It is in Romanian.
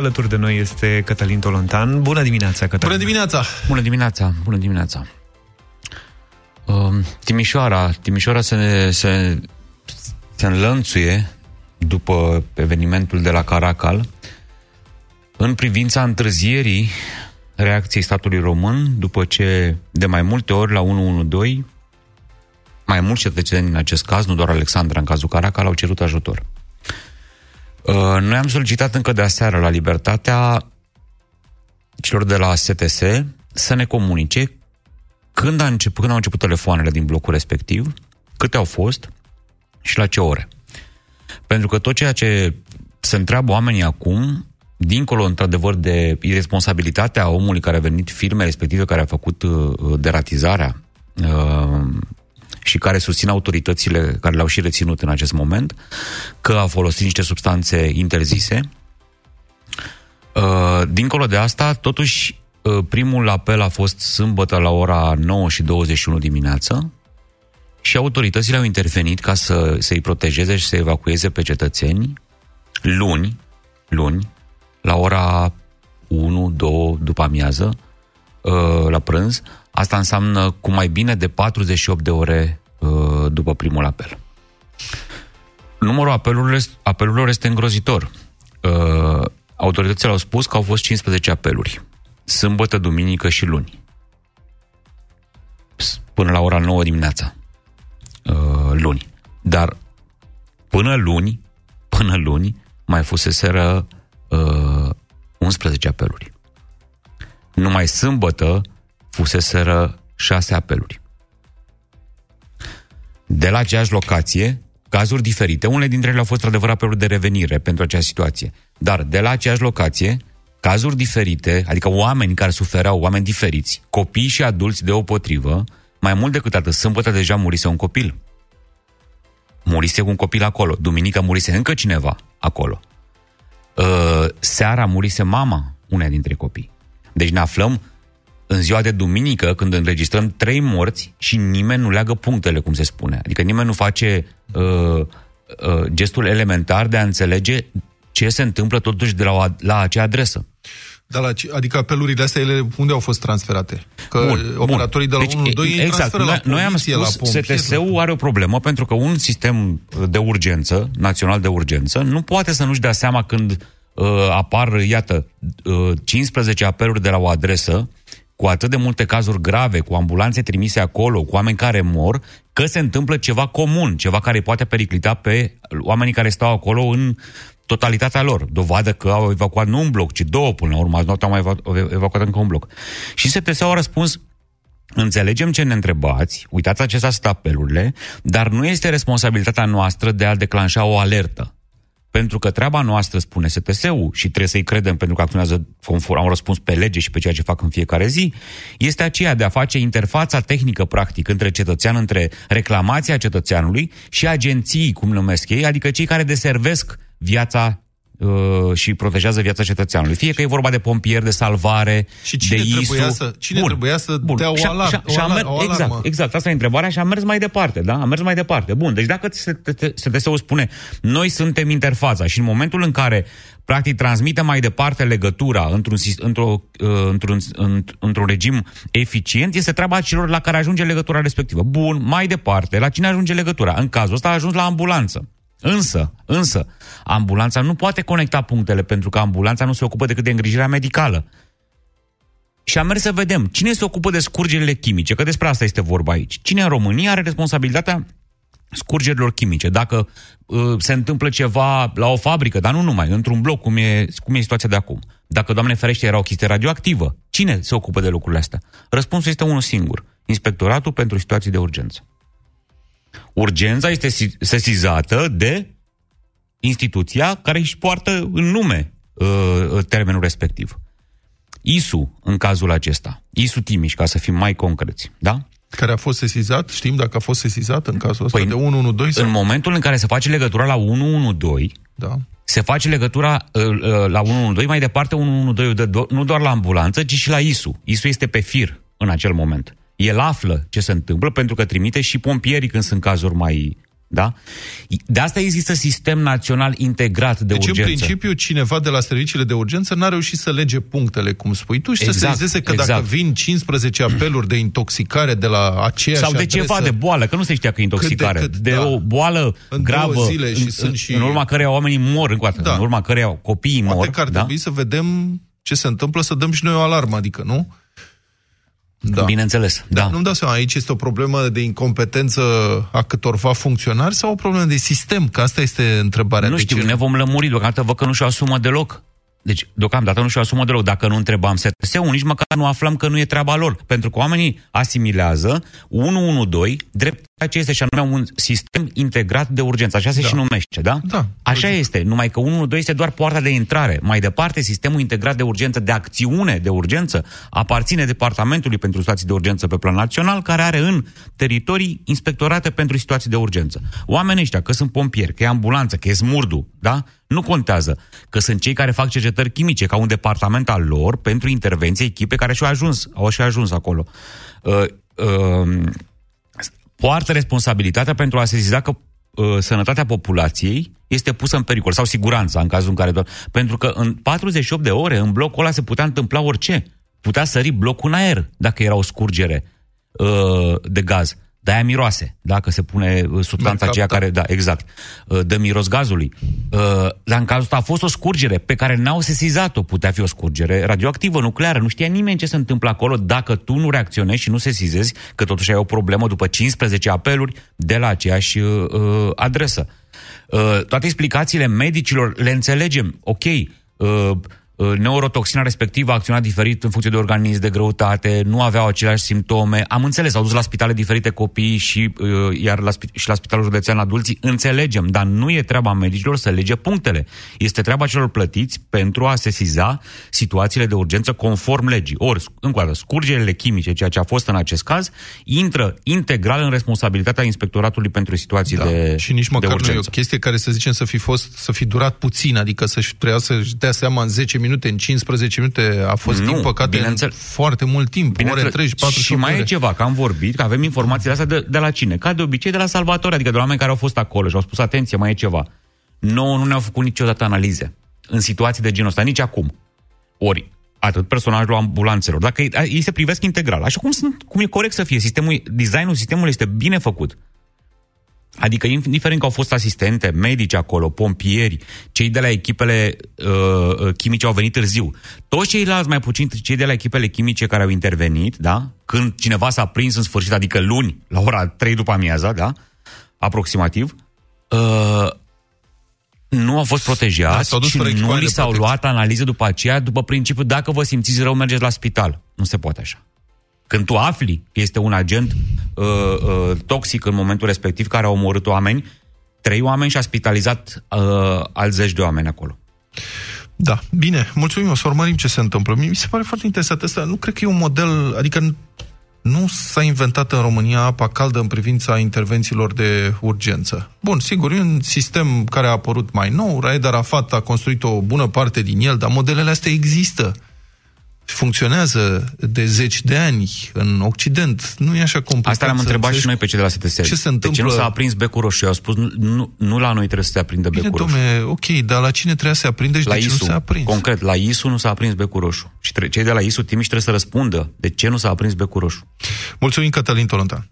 Alături de noi este Cătălin Tolontan. Bună dimineața, Cătălin! Bună dimineața! Bună dimineața! Bună dimineața! Uh, Timișoara. Timișoara se, se, se înlănțuie după evenimentul de la Caracal în privința întârzierii reacției statului român după ce de mai multe ori la 112 mai mulți cetățeni în acest caz, nu doar Alexandra în cazul Caracal, au cerut ajutor. Uh, noi am solicitat încă de aseară la Libertatea celor de la STS să ne comunice când, a început, când au început telefoanele din blocul respectiv, câte au fost și la ce ore. Pentru că tot ceea ce se întreabă oamenii acum, dincolo, într-adevăr, de irresponsabilitatea omului care a venit firme respective care a făcut uh, deratizarea uh, și care susțin autoritățile care le-au și reținut în acest moment, că a folosit niște substanțe interzise. Uh, dincolo de asta, totuși, uh, primul apel a fost sâmbătă la ora 9 și 21 dimineață și autoritățile au intervenit ca să, să-i protejeze și să evacueze pe cetățeni luni, luni, la ora 1-2 după amiază, uh, la prânz, Asta înseamnă cu mai bine de 48 de ore uh, după primul apel. Numărul apelurilor, apelurilor este îngrozitor. Uh, autoritățile au spus că au fost 15 apeluri. Sâmbătă, duminică și luni. Până la ora 9 dimineața. Uh, luni. Dar până luni, până luni, mai fuseseră uh, 11 apeluri. Numai sâmbătă fuseseră șase apeluri. De la aceeași locație, cazuri diferite, unele dintre ele au fost adevărat apeluri de revenire pentru acea situație, dar de la aceeași locație, cazuri diferite, adică oameni care suferau, oameni diferiți, copii și adulți de o potrivă, mai mult decât atât, sâmbătă deja murise un copil. Murise un copil acolo. Duminică murise încă cineva acolo. Uh, seara murise mama unei dintre copii. Deci ne aflăm în ziua de duminică, când înregistrăm trei morți și nimeni nu leagă punctele, cum se spune. Adică nimeni nu face uh, uh, gestul elementar de a înțelege ce se întâmplă totuși de la, la acea adresă. Dar la, adică apelurile astea, ele unde au fost transferate? Că bun, operatorii bun. de la deci, 1 2 exact, transferă noi, la noi am spus, la STS-ul are o problemă pentru că un sistem de urgență, național de urgență, nu poate să nu-și dea seama când uh, apar, iată, uh, 15 apeluri de la o adresă cu atât de multe cazuri grave, cu ambulanțe trimise acolo, cu oameni care mor, că se întâmplă ceva comun, ceva care poate periclita pe oamenii care stau acolo în totalitatea lor. Dovadă că au evacuat nu un bloc, ci două până la urmă. Azi noaptea au mai evacuat încă un bloc. Și STS au răspuns, Înțelegem ce ne întrebați, uitați acestea sunt apelurile, dar nu este responsabilitatea noastră de a declanșa o alertă. Pentru că treaba noastră, spune STS-ul, și trebuie să-i credem pentru că acționează conform, au răspuns pe lege și pe ceea ce fac în fiecare zi, este aceea de a face interfața tehnică, practic, între cetățean, între reclamația cetățeanului și agenții, cum numesc ei, adică cei care deservesc viața uh, și protejează viața cetățeanului. Fie că e vorba de pompieri, de salvare, și cine de ISU. Trebuia să, cine bun, trebuia să bun. dea o, alar, și, și, o, alar, o Exact, exact, asta e întrebarea și am mers mai departe, da? Am mers mai departe. Bun, deci dacă STS-ul spune, noi suntem interfața și în momentul în care practic transmite mai departe legătura într-un, într-o, uh, într-un, într-un regim eficient, este treaba celor la care ajunge legătura respectivă. Bun, mai departe, la cine ajunge legătura? În cazul ăsta a ajuns la ambulanță. Însă, însă, ambulanța nu poate conecta punctele pentru că ambulanța nu se ocupă decât de îngrijirea medicală. Și am mers să vedem cine se ocupă de scurgerile chimice, că despre asta este vorba aici. Cine în România are responsabilitatea scurgerilor chimice. Dacă uh, se întâmplă ceva la o fabrică, dar nu numai, într-un bloc, cum e, cum e situația de acum. Dacă, Doamne ferește, era o chestie radioactivă, cine se ocupă de lucrurile astea? Răspunsul este unul singur. Inspectoratul pentru situații de urgență. Urgența este sesizată de instituția care își poartă în nume uh, termenul respectiv. ISU, în cazul acesta. ISU Timiș, ca să fim mai concreți. Da? Care a fost sesizat? Știm dacă a fost sesizat în cazul ăsta păi, de 112? Sau? În momentul în care se face legătura la 112, da. se face legătura uh, uh, la 112, mai departe 112 de do- nu doar la ambulanță, ci și la ISU. ISU este pe fir în acel moment el află ce se întâmplă pentru că trimite și pompierii când sunt cazuri mai, Da? De asta există sistem național integrat de deci, urgență. Deci, în principiu, cineva de la serviciile de urgență n-a reușit să lege punctele, cum spui tu, și exact, să se exact, că exact. dacă vin 15 apeluri de intoxicare de la aceeași Sau de adresă, ceva de boală, că nu se știa că e intoxicare. Cât de, cât, de da. o boală în gravă, zile și în, sunt și... în urma căreia oamenii mor încă da. în urma căreia copiii Poate mor. că ar da? trebui să vedem ce se întâmplă, să dăm și noi o alarmă, adică, nu? Da. Bineînțeles, da. da. Nu-mi dau seama, aici este o problemă de incompetență a câtorva funcționari sau o problemă de sistem? Că asta este întrebarea. Nu știu, ce... ne vom lămuri, deocamdată văd că nu și-o asumă deloc. Deci, deocamdată nu și-o asumă deloc. Dacă nu întrebam STS-ul, nici măcar nu aflam că nu e treaba lor. Pentru că oamenii asimilează 112 drept ceea ce este și anume un sistem integrat de urgență. Așa se da. și numește, da? Da. Așa este. Numai că 112 este doar poarta de intrare. Mai departe, sistemul integrat de urgență, de acțiune de urgență, aparține Departamentului pentru situații de urgență pe plan național, care are în teritorii inspectorate pentru situații de urgență. Oamenii ăștia, că sunt pompieri, că e ambulanță, că e smurdu, da? Nu contează. Că sunt cei care fac cercetări chimice, ca un departament al lor, pentru intervenție, echipe care și-au ajuns, au și ajuns acolo. Uh, uh, poartă responsabilitatea pentru a se ziza că uh, sănătatea populației este pusă în pericol, sau siguranța în cazul în care doar... Pentru că în 48 de ore, în blocul ăla se putea întâmpla orice. Putea sări blocul în aer dacă era o scurgere uh, de gaz de-aia miroase, dacă se pune uh, substanța aceea care, da, exact, uh, dă miros gazului. Uh, dar în cazul ăsta a fost o scurgere pe care n-au sesizat-o. Putea fi o scurgere radioactivă, nucleară. Nu știa nimeni ce se întâmplă acolo dacă tu nu reacționezi și nu sesizezi că totuși ai o problemă după 15 apeluri de la aceeași uh, adresă. Uh, toate explicațiile medicilor le înțelegem. Ok, uh, Uh, neurotoxina respectivă a acționat diferit în funcție de organism, de greutate, nu aveau aceleași simptome. Am înțeles, au dus la spitale diferite copii și, uh, iar la, și la spitalul județean adulții. Înțelegem, dar nu e treaba medicilor să lege punctele. Este treaba celor plătiți pentru a sesiza situațiile de urgență conform legii. Ori, încă o dată, scurgerile chimice, ceea ce a fost în acest caz, intră integral în responsabilitatea inspectoratului pentru situații da. de Și nici măcar nu e o chestie care să zicem să fi fost, să fi durat puțin, adică să-și trebuia să-și dea seama în 10 minute, în 15 minute, a fost, nu, din păcate, în foarte mult timp, ore întregi, 4 Și mai ore. e ceva, că am vorbit, că avem informațiile astea de, de la cine? Ca de obicei de la Salvatore, adică de la oameni care au fost acolo și au spus, atenție, mai e ceva. Nouă nu ne-au făcut niciodată analize în situații de genul ăsta, nici acum. Ori, atât personajul ambulanțelor, dacă ei, ei se privesc integral, așa cum, sunt, cum e corect să fie, sistemul, designul sistemului este bine făcut. Adică, indiferent că au fost asistente, medici acolo, pompieri, cei de la echipele uh, uh, chimice au venit târziu. Toți ceilalți, mai puțin cei de la echipele chimice care au intervenit, da? Când cineva s-a prins în sfârșit, adică luni, la ora 3 după amiaza, da? Aproximativ, uh, nu au fost protejați da, și nu li s-au luat analize după aceea, după principiul, dacă vă simțiți rău, mergeți la spital. Nu se poate așa. Când tu afli că este un agent uh, uh, toxic în momentul respectiv care a omorât oameni, trei oameni și a spitalizat uh, alți zeci de oameni acolo. Da, bine, mulțumim, o să urmărim ce se întâmplă. Mi se pare foarte interesant asta, nu cred că e un model, adică nu s-a inventat în România apa caldă în privința intervențiilor de urgență. Bun, sigur, e un sistem care a apărut mai nou, Raed Arafat a construit o bună parte din el, dar modelele astea există funcționează de zeci de ani în Occident. Nu e așa complicat. Asta le-am întrebat și noi pe cei de la STS. Ce se întâmplă? De ce nu s-a aprins becul roșu? Au spus, nu, nu la noi trebuie să se aprindă Bine, becul domne, roșu. ok, dar la cine trebuie să se aprinde și la de ce ISU, nu s-a aprins? Concret, la ISU nu s-a aprins becul roșu. Și cei de la ISU Timiș trebuie să răspundă de ce nu s-a aprins becul roșu. Mulțumim, Cătălin Tolontan.